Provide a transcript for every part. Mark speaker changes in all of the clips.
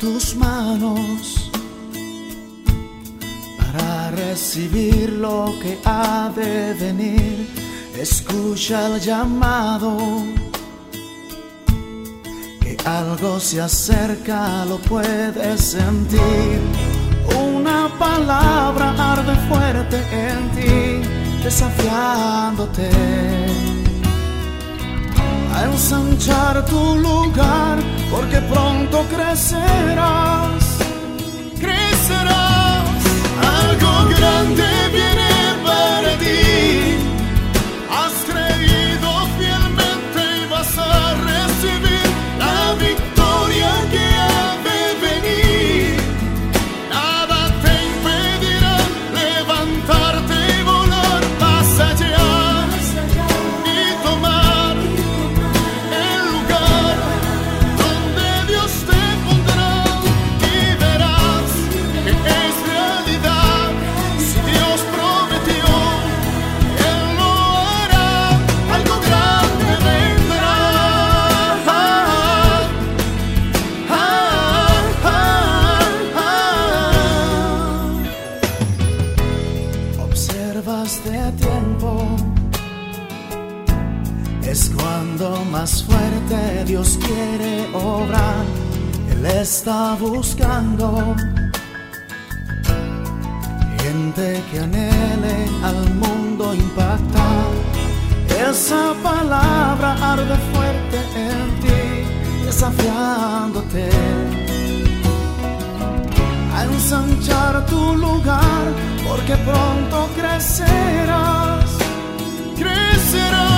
Speaker 1: tus manos para recibir lo que ha de venir. Escucha el llamado, que algo se acerca, lo puedes sentir. Una palabra arde fuerte en ti, desafiándote ensanchar tu lugar, porque pronto crecerás. Tiempo es cuando más fuerte Dios quiere obrar. Él está buscando gente que anhele al mundo impactar. Esa palabra arde fuerte en ti, desafiándote tu lugar, porque pronto crecerás crecerás.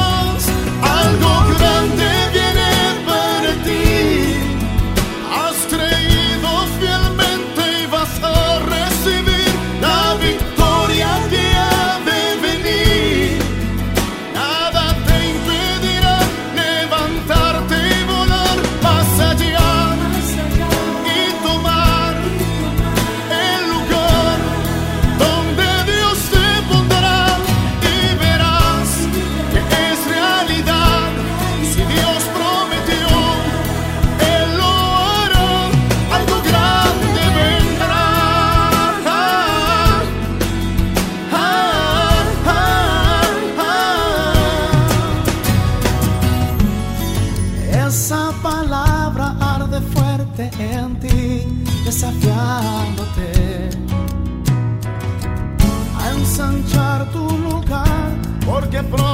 Speaker 1: En ti, desafiándote. A ensanchar tu lugar, porque pronto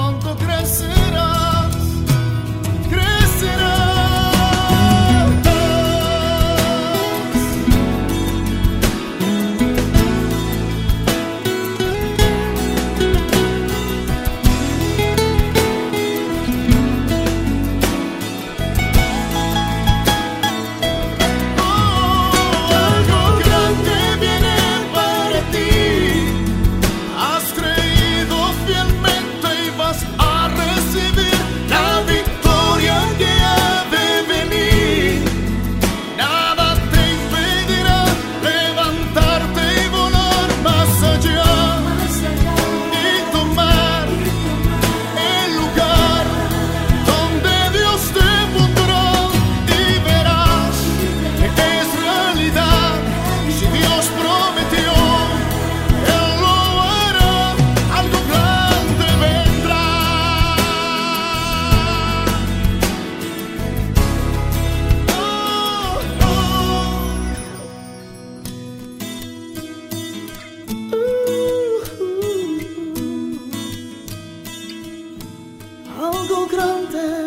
Speaker 1: 的